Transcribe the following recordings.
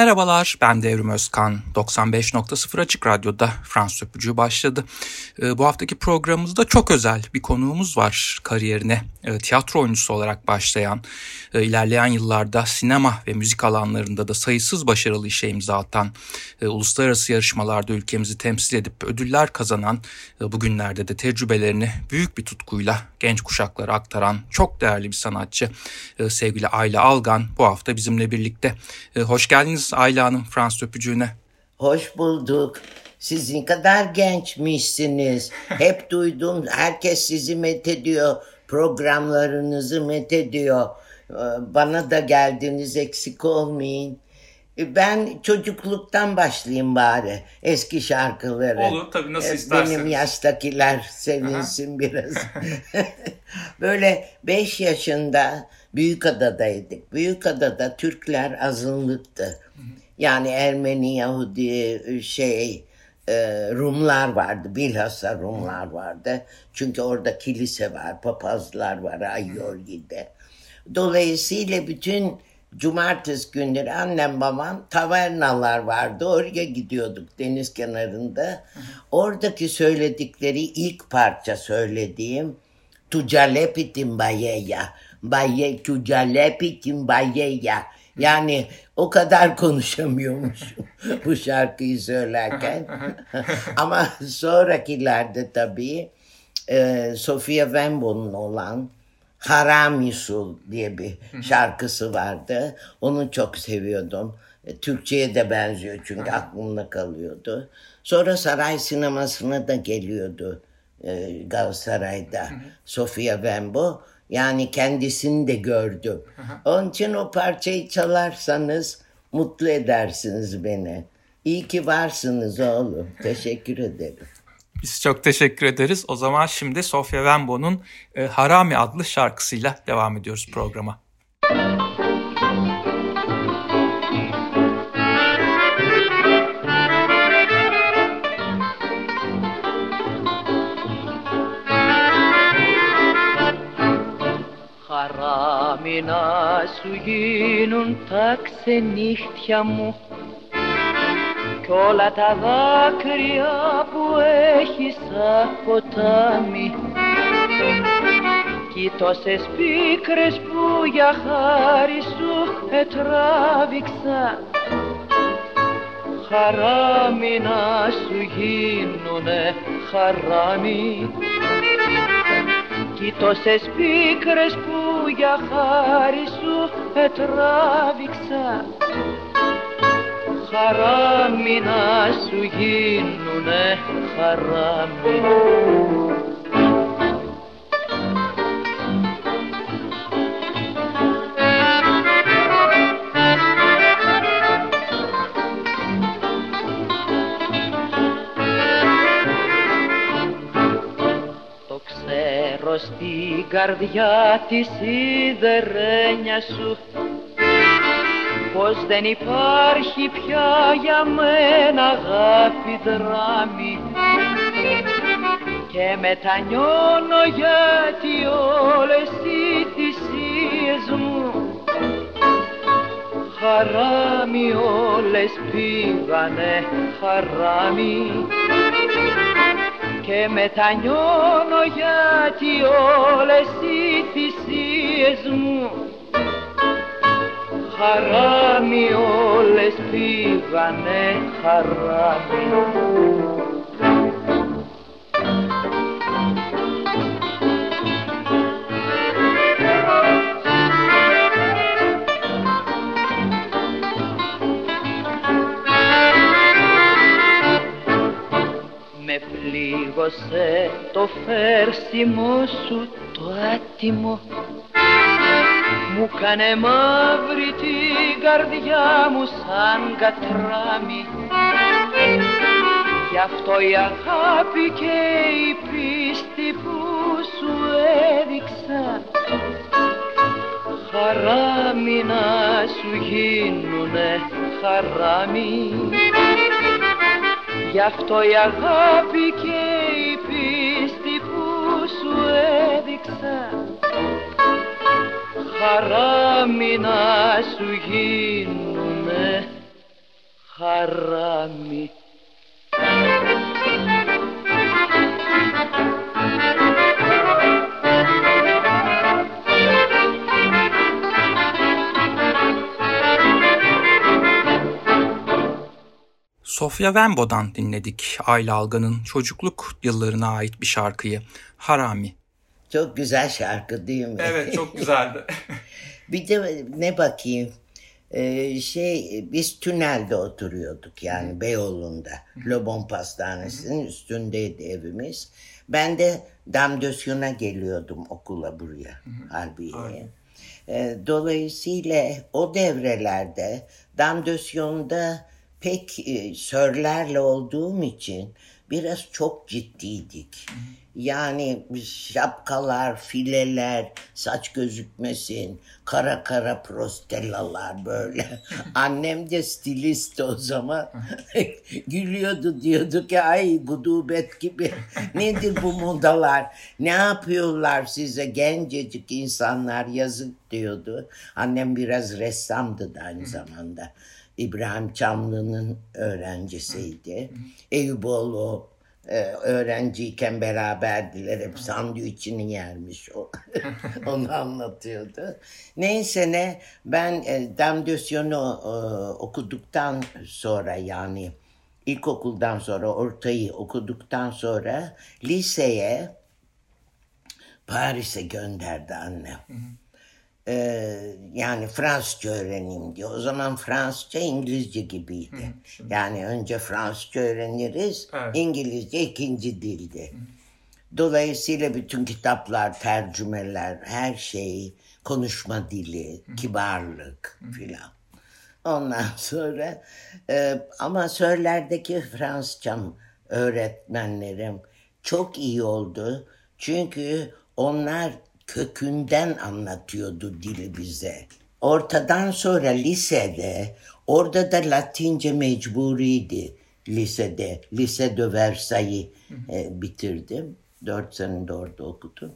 Merhabalar, ben Devrim Özkan. 95.0 Açık Radyo'da Fransız Öpücüğü başladı. Ee, bu haftaki programımızda çok özel bir konuğumuz var. Kariyerine e, tiyatro oyuncusu olarak başlayan, e, ilerleyen yıllarda sinema ve müzik alanlarında da sayısız başarılı işe imza atan, e, uluslararası yarışmalarda ülkemizi temsil edip ödüller kazanan, bugünlerde de tecrübelerini büyük bir tutkuyla genç kuşaklara aktaran çok değerli bir sanatçı sevgili Ayla Algan bu hafta bizimle birlikte. Hoş geldiniz Ayla Hanım Fransız öpücüğüne. Hoş bulduk. Siz ne kadar gençmişsiniz. Hep duydum. Herkes sizi methediyor. Programlarınızı methediyor. Ee, bana da geldiniz eksik olmayın. Ee, ben çocukluktan başlayayım bari eski şarkıları. Olur tabii nasıl ee, isterseniz. Benim yaştakiler sevinsin Aha. biraz. Böyle beş yaşında Büyükada'daydık. Büyükada'da Türkler azınlıktı. Yani Ermeni, Yahudi, şey, e, Rumlar vardı. Bilhassa Rumlar vardı. Çünkü orada kilise var, papazlar var Ayyorgi'de. Dolayısıyla bütün cumartesi günleri annem babam tavernalar vardı. Oraya gidiyorduk deniz kenarında. Oradaki söyledikleri ilk parça söylediğim Tucalepitin Bayeya. Baye Tucalepitin Bayeya. Yani o kadar konuşamıyormuşum bu şarkıyı söylerken. Ama sonrakilerde tabii e, Sofia Wembo'nun olan Haramisul diye bir şarkısı vardı. Onu çok seviyordum. E, Türkçe'ye de benziyor çünkü aklımda kalıyordu. Sonra saray sinemasına da geliyordu e, Galatasaray'da Sofia Wembo. Yani kendisini de gördüm. Onun için o parçayı çalarsanız mutlu edersiniz beni. İyi ki varsınız oğlum. Teşekkür ederim. Biz çok teşekkür ederiz. O zaman şimdi Sofia Wembo'nun e, Harami adlı şarkısıyla devam ediyoruz programa. Χαράμι να σου γίνουν τα ξενύχτια μου. Κι όλα τα δάκρυα που έχεις σαν ποτάμι κι τόσες πίκρες που για χάρη σου ετράβηξα χαράμι να σου γίνουνε χαράμι κι τόσες πίκρες που για χάρη σου ετράβηξα. Χαράμι να σου γίνουνε χαράμι καρδιά της σιδερένιας σου. Πως δεν υπάρχει πια για μένα αγάπη δράμη. Και μετανιώνω γιατί όλες οι θυσίες μου. Χαράμι όλες πήγανε χαράμι και μετανιώνω γιατί όλες οι θυσίες μου χαράμι όλες πήγανε χαράμι πλήγωσε το φέρσιμο σου το άτιμο. Μου κάνε μαύρη την καρδιά μου σαν κατράμι. Γι' αυτό η αγάπη και η πίστη που σου έδειξα. Χαράμι να σου γίνουνε χαράμι. Γι' αυτό η αγάπη και έδειξα χαράμι να σου γίνουνε harami Sofia Wembo'dan dinledik Ayla Algan'ın çocukluk yıllarına ait bir şarkıyı Harami. Çok güzel şarkı değil mi? Evet çok güzeldi. bir de ne bakayım ee, şey biz tünelde oturuyorduk yani Beyoğlu'nda. Lobon Pastanesi'nin üstündeydi evimiz. Ben de Damdösyon'a geliyordum okula buraya Harbiye'ye. Ee, dolayısıyla o devrelerde Damdösyon'da pek e, sörlerle olduğum için biraz çok ciddiydik. Yani şapkalar, fileler, saç gözükmesin, kara kara prostellalar böyle. Annem de stilist o zaman. Gülüyordu diyordu ki ay gudubet gibi. Nedir bu modalar? Ne yapıyorlar size gencecik insanlar yazık diyordu. Annem biraz ressamdı da aynı zamanda. İbrahim Çamlı'nın öğrencisiydi. Eyüboğlu e, öğrenciyken beraberdiler. Hep sandviçini yermiş o. Onu anlatıyordu. Neyse ne ben e, e, okuduktan sonra yani ilkokuldan sonra ortayı okuduktan sonra liseye Paris'e gönderdi annem. Hı hı. Ee, yani Fransızca öğreneyim diyor. O zaman Fransızca İngilizce gibiydi. Hı, yani önce Fransızca öğreniriz, evet. İngilizce ikinci dildi. Hı. Dolayısıyla bütün kitaplar, tercümeler, her şey, konuşma dili, Hı. kibarlık filan. Ondan sonra e, ama Sörler'deki Fransızcam öğretmenlerim çok iyi oldu. Çünkü onlar kökünden anlatıyordu dili bize. Ortadan sonra lisede, orada da Latince mecburiydi lisede. Lise de Versailles e, bitirdim. Dört sene de orada okudum.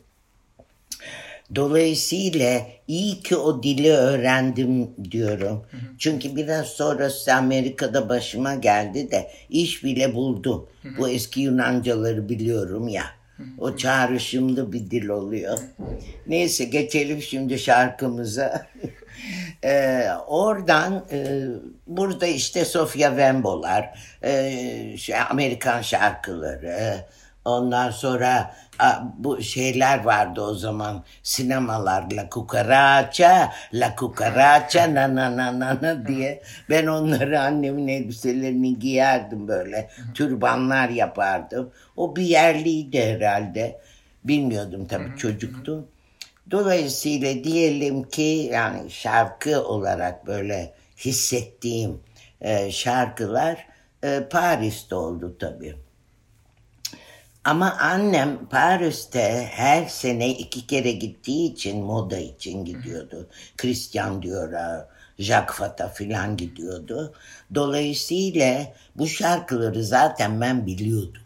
Dolayısıyla iyi ki o dili öğrendim diyorum. Hı hı. Çünkü biraz sonrası Amerika'da başıma geldi de iş bile buldum. Hı hı. Bu eski Yunancaları biliyorum ya. O çağrışımlı bir dil oluyor. Neyse geçelim şimdi şarkımıza. ee, oradan e, burada işte Sofia Wembo'lar, e, şey, Amerikan şarkıları, ondan sonra bu şeyler vardı o zaman sinemalar La Cucaracha, La Cucaracha na na na na na diye. Ben onları annemin elbiselerini giyerdim böyle. Türbanlar yapardım. O bir yerliydi herhalde. Bilmiyordum tabii çocuktum. Dolayısıyla diyelim ki yani şarkı olarak böyle hissettiğim e, şarkılar e, Paris'te oldu tabii. Ama annem Paris'te her sene iki kere gittiği için moda için gidiyordu. Christian Dior'a, Jacques Fata filan gidiyordu. Dolayısıyla bu şarkıları zaten ben biliyordum.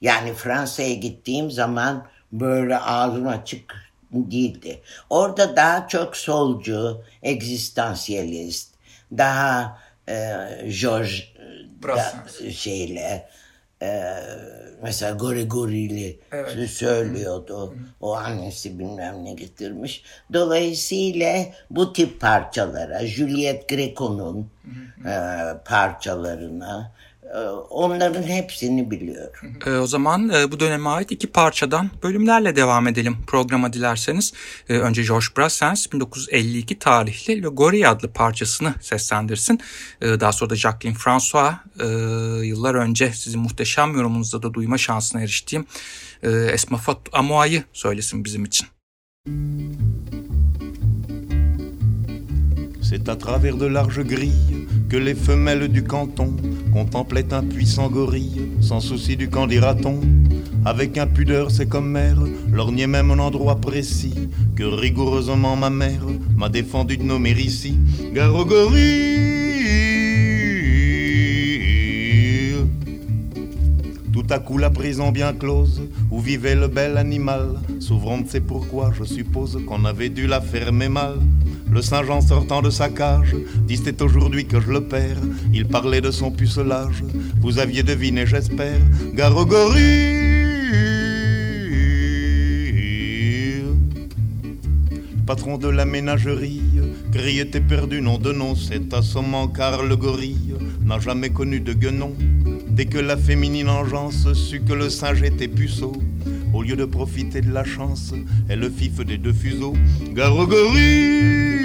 Yani Fransa'ya gittiğim zaman böyle ağzım açık değildi. Orada daha çok solcu, egzistansiyelist, daha e, George da, şeyle e, mesela Gorigorili evet. söylüyordu. O annesi bilmem ne getirmiş. Dolayısıyla bu tip parçalara, Juliet Greco'nun e, parçalarına onların hepsini biliyorum. E, o zaman e, bu döneme ait iki parçadan bölümlerle devam edelim programa dilerseniz. E, önce George Brassens 1952 tarihli Le Gorille adlı parçasını seslendirsin. E, daha sonra da Jacqueline François e, yıllar önce sizin muhteşem yorumunuzda da duyma şansına eriştiğim e, Esma Fat Amoa'yı söylesin bizim için. C'est à travers de larges grilles que les femelles du canton contemplaient un puissant gorille, sans souci du camp dira-t-on. Avec impudeur, c'est comme mère, lorgnait même un endroit précis, que rigoureusement ma mère m'a défendu de nommer ici. Gare Tout à coup la prison bien close, où vivait le bel animal, s'ouvrant, c'est pourquoi je suppose qu'on avait dû la fermer mal. Le Saint-Jean sortant de sa cage, dit c'est aujourd'hui que je le perds. Il parlait de son pucelage, vous aviez deviné, j'espère. Garogori patron de la ménagerie, Gris était perdu, nom de nom, c'est assommant car le gorille n'a jamais connu de guenon. Dès que la féminine engeance sut que le singe était puceau, au lieu de profiter de la chance, elle le fif des deux fuseaux. Garogorie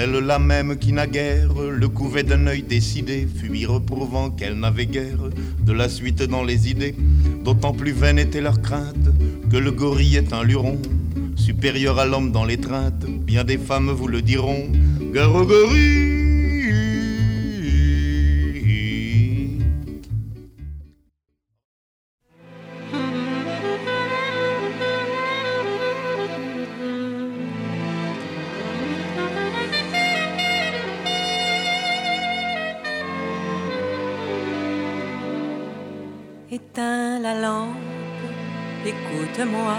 Celle-là même qui naguère le couvait d'un œil décidé, fut reprouvant qu'elle n'avait guère de la suite dans les idées, d'autant plus vaine était leur crainte que le gorille est un luron, supérieur à l'homme dans l'étreinte, bien des femmes vous le diront, Garogorie moi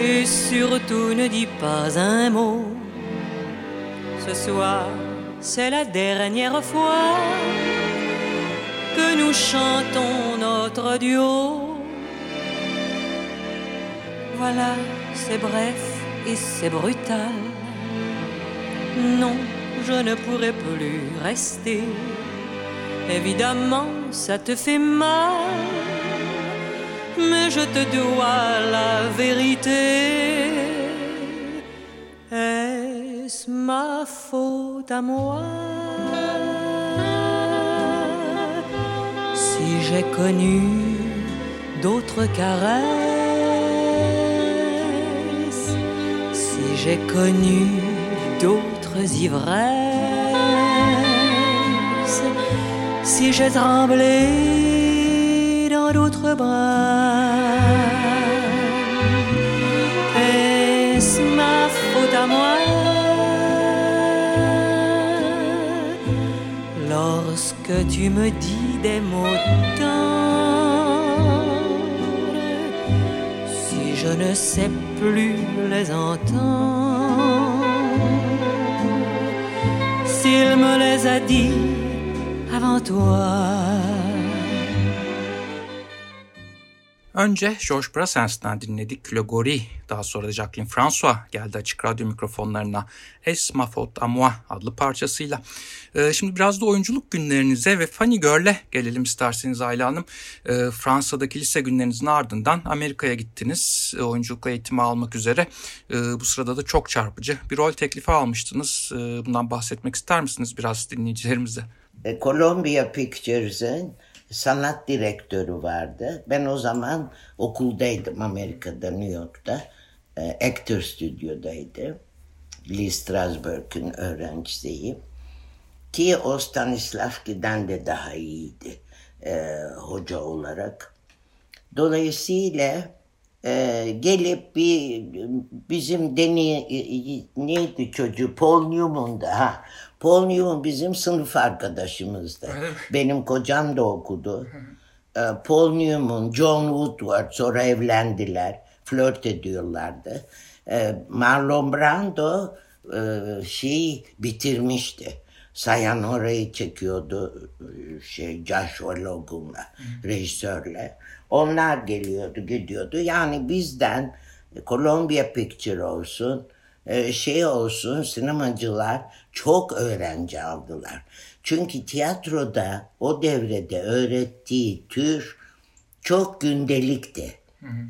Et surtout ne dis pas un mot. Ce soir, c'est la dernière fois que nous chantons notre duo. Voilà, c'est bref et c'est brutal. Non, je ne pourrai plus rester. Évidemment, ça te fait mal mais je te dois la vérité. Est-ce ma faute à moi? Si j'ai connu d'autres caresses, si j'ai connu d'autres ivresses, si j'ai tremblé d'autres bras. Est-ce ma faute à moi? Lorsque tu me dis des mots si je ne sais plus les entendre? S'il me les a dit avant toi. Önce George Brassens'ten dinledik Le Gori. Daha sonra da Jacqueline François geldi açık radyo mikrofonlarına Es ma faute à moi adlı parçasıyla. Ee, şimdi biraz da oyunculuk günlerinize ve Funny Girl'e gelelim isterseniz Ayla Hanım. Ee, Fransa'daki lise günlerinizin ardından Amerika'ya gittiniz e, oyunculuk eğitimi almak üzere. Ee, bu sırada da çok çarpıcı bir rol teklifi almıştınız. Ee, bundan bahsetmek ister misiniz biraz dinleyicilerimize? E, Columbia Pictures'ın sanat direktörü vardı. Ben o zaman okuldaydım Amerika'da, New York'ta. E, Actor Stüdyo'daydı. Lee Strasberg'in öğrencisiyim. Ki o Stanislavski'den de daha iyiydi e, hoca olarak. Dolayısıyla e, gelip bir bizim deni e, neydi çocuğu Paul Newman'da ha Paul Newman bizim sınıf arkadaşımızdı. Benim kocam da okudu. Ee, Paul Newman, John Woodward sonra evlendiler. Flört ediyorlardı. Ee, Marlon Brando e, şeyi bitirmişti. Sayan orayı çekiyordu şey Joshua Logan'la, rejisörle. Onlar geliyordu, gidiyordu. Yani bizden Columbia Picture olsun, e, şey olsun sinemacılar çok öğrenci aldılar. Çünkü tiyatroda o devrede öğrettiği tür çok gündelikti.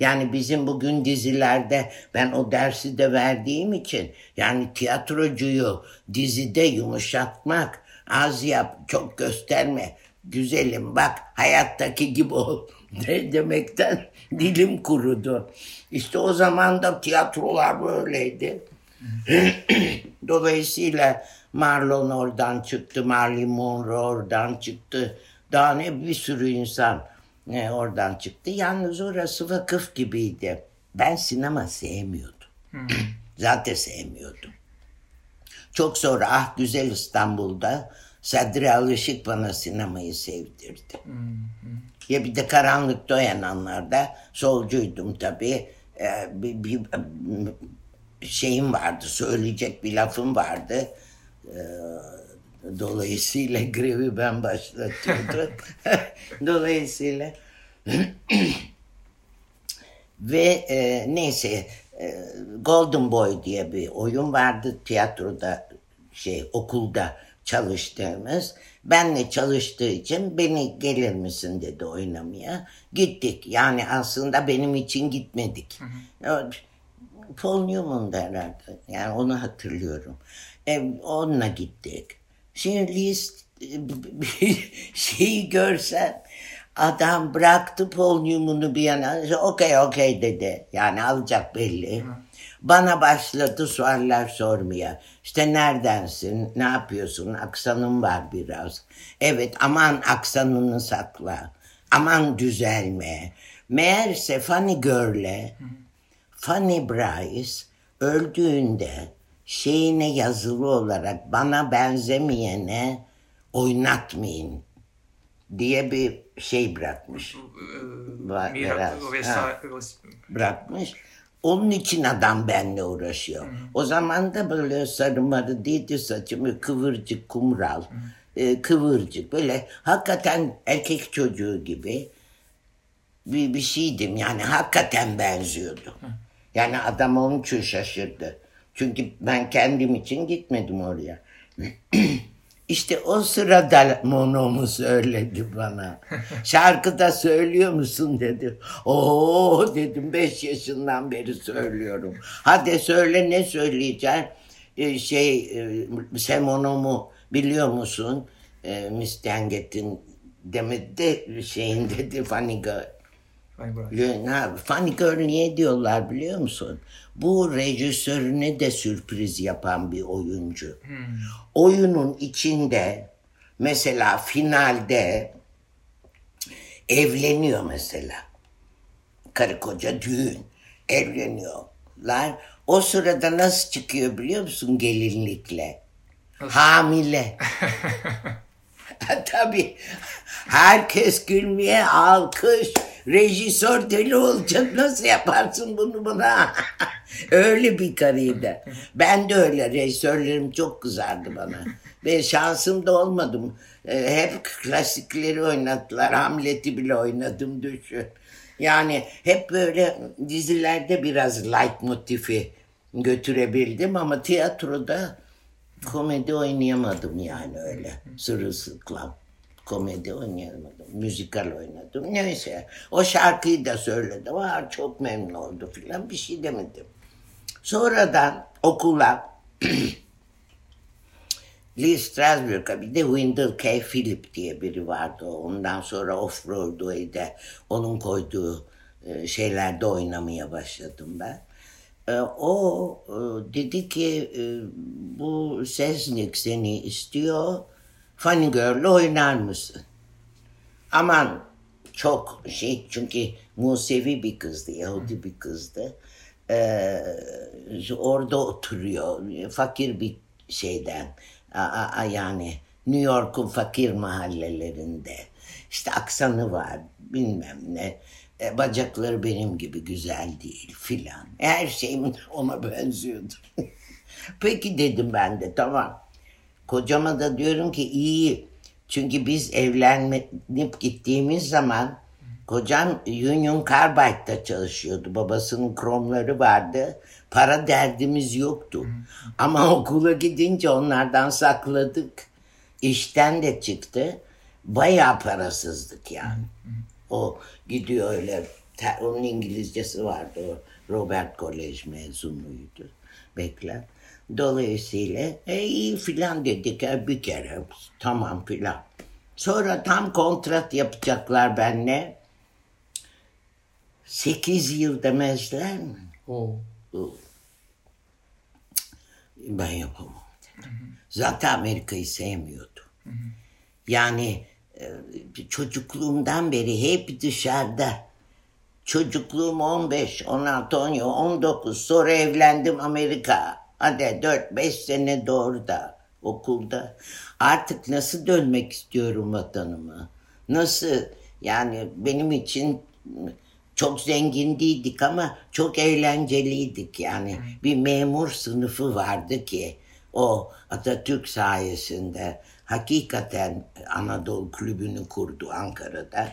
Yani bizim bugün dizilerde ben o dersi de verdiğim için yani tiyatrocuyu dizide yumuşatmak, az yap, çok gösterme, güzelim bak hayattaki gibi ol demekten dilim kurudu. İşte o zaman da tiyatrolar böyleydi. Dolayısıyla Marlon oradan çıktı, Marilyn Monroe oradan çıktı. Daha ne bir sürü insan e, oradan çıktı. Yalnız orası vakıf gibiydi. Ben sinema sevmiyordum. Zaten sevmiyordum. Çok sonra Ah Güzel İstanbul'da Sadri Alışık bana sinemayı sevdirdi. Ya bir de karanlıkta oyananlarda solcuydum tabii. Ee, bir, bir şeyim vardı, söyleyecek bir lafım vardı. Ee, dolayısıyla grevi ben başlatıyordum. dolayısıyla ve e, neyse e, Golden Boy diye bir oyun vardı tiyatroda şey okulda çalıştığımız. Benle çalıştığı için beni gelir misin dedi oynamaya. Gittik. Yani aslında benim için gitmedik. Hı hı. Paul Newman'da herhalde. Yani onu hatırlıyorum. E, onunla gittik. Şimdi list bir şeyi görsen adam bıraktı Paul Newman'ı bir yana. Okey okey dedi. Yani alacak belli. Hı. Bana başladı sorular sormaya. İşte neredensin, ne yapıyorsun, aksanın var biraz. Evet aman aksanını sakla, aman düzelme. Meğerse Fanny Girl'e, Fanny Bryce öldüğünde şeyine yazılı olarak bana benzemeyene oynatmayın diye bir şey bırakmış. Var, biraz. Ha, bırakmış. Onun için adam benimle uğraşıyor. Hı. O zaman da böyle sarımarı değildi saçımı kıvırcık kumral. E, kıvırcık böyle hakikaten erkek çocuğu gibi bir, bir şeydim. Yani hakikaten benziyordu. Hı. Yani adam onun için şaşırdı. Çünkü ben kendim için gitmedim oraya. İşte o sırada monomu söyledi bana. Şarkıda söylüyor musun dedi. Oo dedim beş yaşından beri söylüyorum. Hadi söyle ne söyleyeceksin? Ee, şey e, sen monomu biliyor musun? Ee, Miss Dangett'in demedi de şeyin dedi Funny Girl. Funny Girl niye diyorlar biliyor musun? Bu rejisörüne de sürpriz yapan bir oyuncu. Hmm. Oyunun içinde mesela finalde evleniyor mesela. Karı koca düğün evleniyorlar. O sırada nasıl çıkıyor biliyor musun gelinlikle? Hamile. Tabii. Herkes gülmeye alkış. Rejisör deli olacak nasıl yaparsın bunu bana? öyle bir karıydı. Ben de öyle rejisörlerim çok kızardı bana. Ve şansım da olmadım. Ee, hep klasikleri oynattılar. Hamlet'i bile oynadım düşün. Yani hep böyle dizilerde biraz light motifi götürebildim ama tiyatroda komedi oynayamadım yani öyle sırılsıklam komedi oynayamadım. Müzikal oynadım. Neyse. O şarkıyı da söyledim. Aa, çok memnun oldu filan. Bir şey demedim. Sonradan okula Lee Strasberg'a bir de Wendell K. Phillip diye biri vardı. Ondan sonra Off-Broadway'de onun koyduğu e, şeylerde oynamaya başladım ben. E, o e, dedi ki bu Sesnik seni istiyor Funny Girl'le oynar mısın? Aman çok şey çünkü Musevi bir kızdı, Yahudi bir kızdı. Ee, orada oturuyor, fakir bir şeyden. A, a, yani New York'un fakir mahallelerinde. İşte aksanı var, bilmem ne. E, bacakları benim gibi güzel değil filan. Her şeyim ona benziyordu. Peki dedim ben de tamam. Kocama da diyorum ki iyi. Çünkü biz evlenip gittiğimiz zaman kocam Union Carbide'da çalışıyordu. Babasının kromları vardı. Para derdimiz yoktu. Ama okula gidince onlardan sakladık. İşten de çıktı. Bayağı parasızdık yani. O gidiyor öyle. Onun İngilizcesi vardı. O Robert Kolej mezunuydu. Bekler. Dolayısıyla e, iyi filan dedik e, bir kere tamam filan. Sonra tam kontrat yapacaklar benle. Sekiz yıl demezler mi? Oh. Ben yapamam. Hı hı. Zaten Amerika'yı sevmiyordu. Hı hı. Yani e, çocukluğumdan beri hep dışarıda. Çocukluğum 15, 16, 17, 19 sonra evlendim Amerika. Hadi dört beş sene doğru da okulda. Artık nasıl dönmek istiyorum vatanıma? Nasıl? Yani benim için çok zengin değildik ama çok eğlenceliydik yani. Bir memur sınıfı vardı ki o Atatürk sayesinde hakikaten Anadolu Kulübü'nü kurdu Ankara'da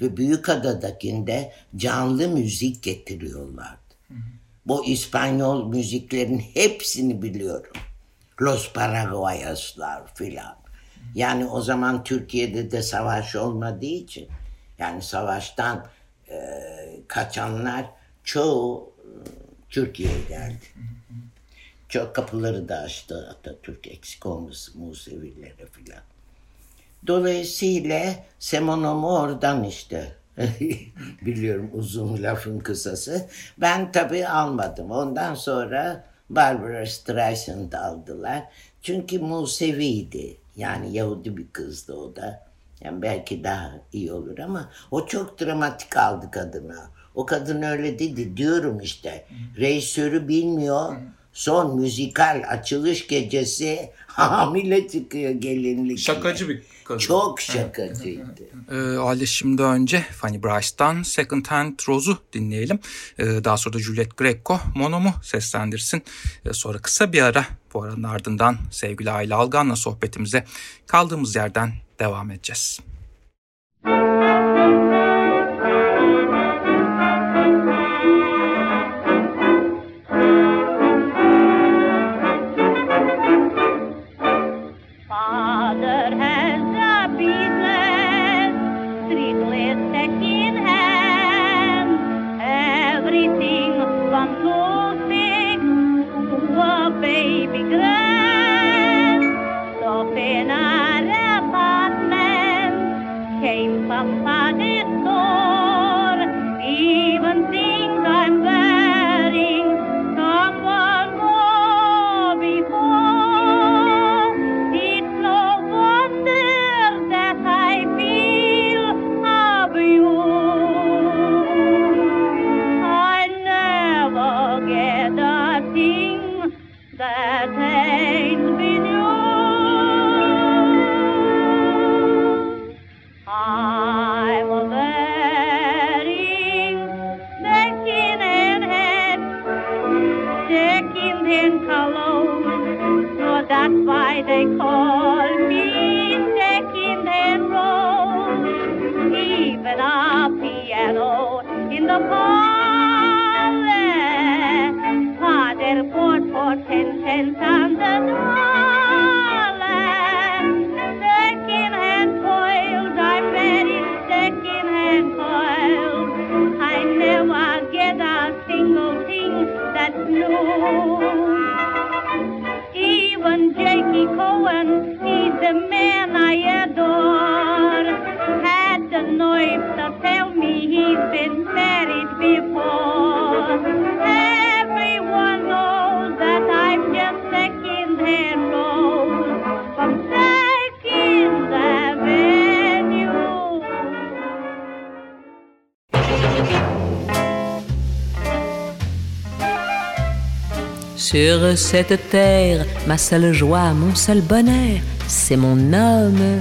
ve Büyükada'dakinde canlı müzik getiriyorlardı. Bu İspanyol müziklerin hepsini biliyorum. Los Paraguayaslar filan. Yani o zaman Türkiye'de de savaş olmadığı için yani savaştan e, kaçanlar çoğu e, Türkiye'ye geldi. Çok kapıları da açtı Atatürk eksik olmasın Musevilere filan. Dolayısıyla Semonomu oradan işte. Biliyorum uzun lafın kısası. Ben tabii almadım. Ondan sonra Barbara Streisand aldılar. Çünkü Museviydi. Yani Yahudi bir kızdı o da. Yani belki daha iyi olur ama o çok dramatik aldı kadına. O kadın öyle dedi diyorum işte. Reisörü bilmiyor. Son müzikal açılış gecesi hamile çıkıyor gelinlik. Şakacı bir kadın. Çok şakacıydı. Ee, Aile şimdi önce Fanny Brice'dan Second Hand Rose'u dinleyelim. Ee, daha sonra da Juliet Greco Mono'mu seslendirsin. Ee, sonra kısa bir ara bu aranın ardından sevgili Ayla Algan'la sohbetimize kaldığımız yerden devam edeceğiz. Father Papa, piano in the parlor, father bought for ten cents on the dollar. Sur cette terre, ma seule joie, mon seul bonheur, c'est mon homme.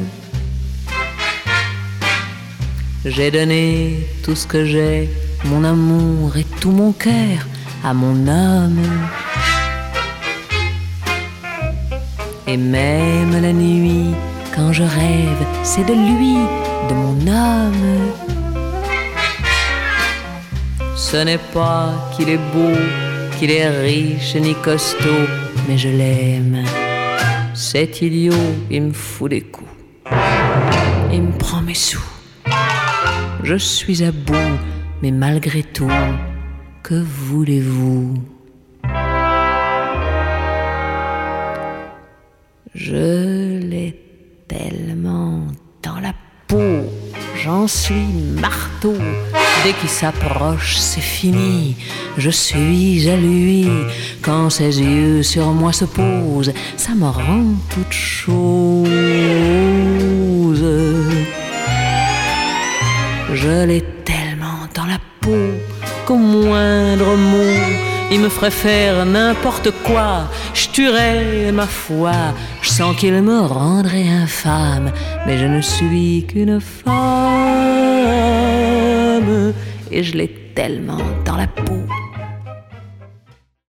J'ai donné tout ce que j'ai, mon amour et tout mon cœur à mon homme. Et même la nuit, quand je rêve, c'est de lui, de mon homme. Ce n'est pas qu'il est beau, qu'il est riche ni costaud, mais je l'aime. C'est idiot, il me fout des coups. Il me prend mes sous. Je suis à bout, mais malgré tout, que voulez-vous? Je l'ai tellement dans la peau, j'en suis marteau. Dès qu'il s'approche, c'est fini. Je suis à lui. Quand ses yeux sur moi se posent, ça me rend toute chose. Je l'ai tellement dans la peau qu'au moindre mot, il me ferait faire n'importe quoi, je tuerais ma foi, je sens qu'il me rendrait infâme, mais je ne suis qu'une femme, et je l'ai tellement dans la peau